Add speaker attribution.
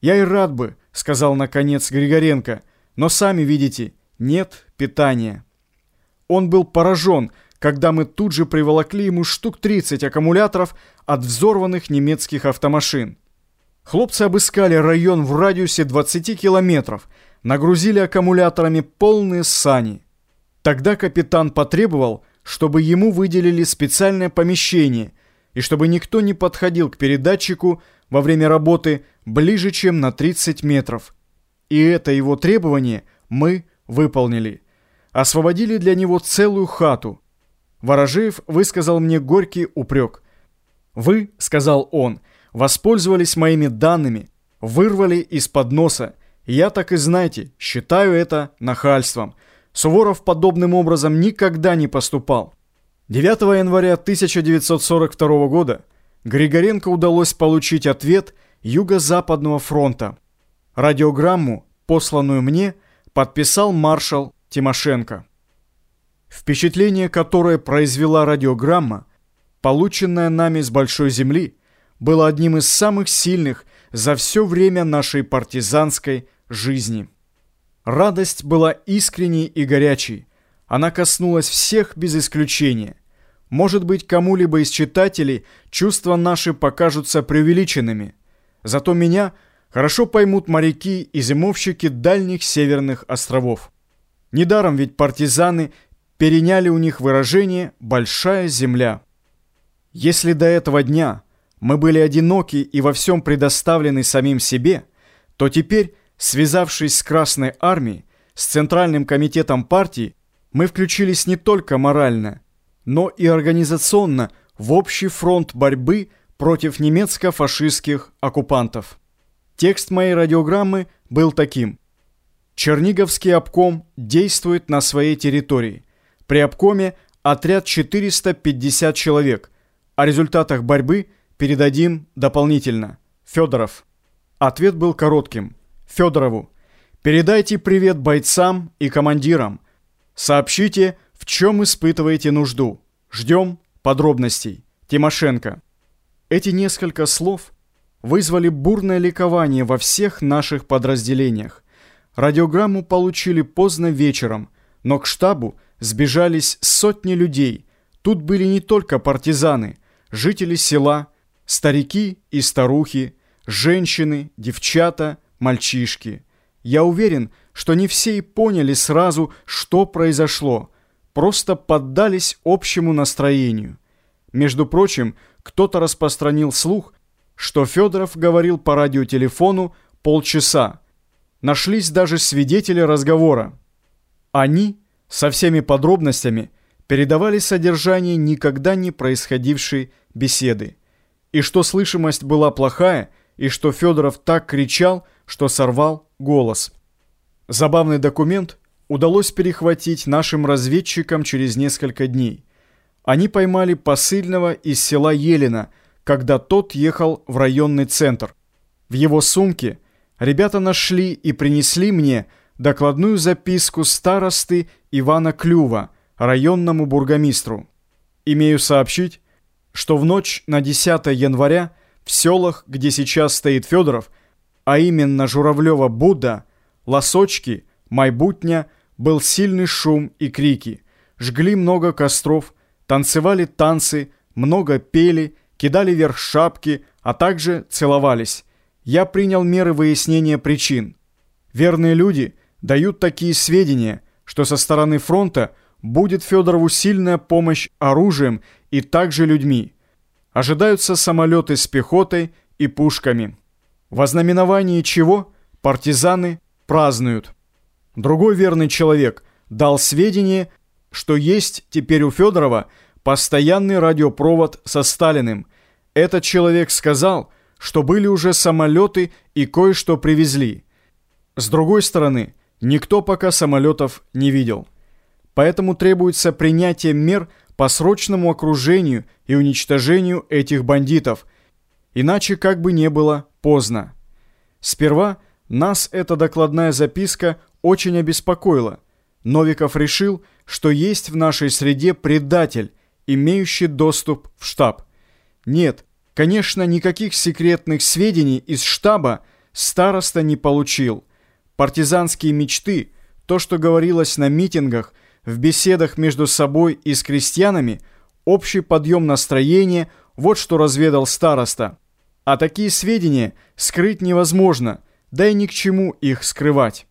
Speaker 1: «Я и рад бы», — сказал наконец Григоренко, «но сами видите, нет питания». Он был поражен, когда мы тут же приволокли ему штук 30 аккумуляторов от взорванных немецких автомашин. Хлопцы обыскали район в радиусе 20 километров, нагрузили аккумуляторами полные сани. Тогда капитан потребовал, чтобы ему выделили специальное помещение и чтобы никто не подходил к передатчику во время работы ближе, чем на 30 метров. И это его требование мы выполнили. Освободили для него целую хату. Ворожеев высказал мне горький упрек. «Вы, — сказал он, — воспользовались моими данными, вырвали из-под носа. Я так и знаете, считаю это нахальством». Суворов подобным образом никогда не поступал. 9 января 1942 года Григоренко удалось получить ответ Юго-Западного фронта. Радиограмму, посланную мне, подписал маршал Тимошенко. Впечатление, которое произвела радиограмма, полученное нами с Большой Земли, было одним из самых сильных за все время нашей партизанской жизни. Радость была искренней и горячей. Она коснулась всех без исключения. Может быть, кому-либо из читателей чувства наши покажутся преувеличенными. Зато меня хорошо поймут моряки и зимовщики дальних северных островов. Недаром ведь партизаны переняли у них выражение «большая земля». Если до этого дня мы были одиноки и во всем предоставлены самим себе, то теперь Связавшись с Красной Армией, с Центральным комитетом партии, мы включились не только морально, но и организационно в общий фронт борьбы против немецко-фашистских оккупантов. Текст моей радиограммы был таким. Черниговский обком действует на своей территории. При обкоме отряд 450 человек. О результатах борьбы передадим дополнительно. Федоров. Ответ был коротким – Федорову. Передайте привет бойцам и командирам. Сообщите, в чем испытываете нужду. Ждем подробностей. Тимошенко. Эти несколько слов вызвали бурное ликование во всех наших подразделениях. Радиограмму получили поздно вечером, но к штабу сбежались сотни людей. Тут были не только партизаны, жители села, старики и старухи, женщины, девчата – мальчишки. Я уверен, что не все и поняли сразу, что произошло, просто поддались общему настроению. Между прочим, кто-то распространил слух, что Федоров говорил по радиотелефону полчаса. Нашлись даже свидетели разговора. Они со всеми подробностями передавали содержание никогда не происходившей беседы. И что слышимость была плохая, и что Федоров так кричал, что сорвал голос. Забавный документ удалось перехватить нашим разведчикам через несколько дней. Они поймали посыльного из села Елена, когда тот ехал в районный центр. В его сумке ребята нашли и принесли мне докладную записку старосты Ивана Клюва, районному бургомистру. Имею сообщить, что в ночь на 10 января в селах, где сейчас стоит Федоров, а именно Журавлева Будда, Лосочки, Майбутня, был сильный шум и крики. Жгли много костров, танцевали танцы, много пели, кидали вверх шапки, а также целовались. Я принял меры выяснения причин. Верные люди дают такие сведения, что со стороны фронта будет Федорову сильная помощь оружием и также людьми. Ожидаются самолеты с пехотой и пушками. Во знаменовании чего партизаны празднуют. Другой верный человек дал сведения, что есть теперь у Федорова постоянный радиопровод со Сталиным. Этот человек сказал, что были уже самолеты и кое-что привезли. С другой стороны, никто пока самолетов не видел. Поэтому требуется принятие мер по срочному окружению и уничтожению этих бандитов, иначе как бы не было поздно. Сперва нас эта докладная записка очень обеспокоила. Новиков решил, что есть в нашей среде предатель, имеющий доступ в штаб. Нет, конечно, никаких секретных сведений из штаба староста не получил. Партизанские мечты, то, что говорилось на митингах, в беседах между собой и с крестьянами, общий подъем настроения, вот что разведал староста. А такие сведения скрыть невозможно, да и ни к чему их скрывать.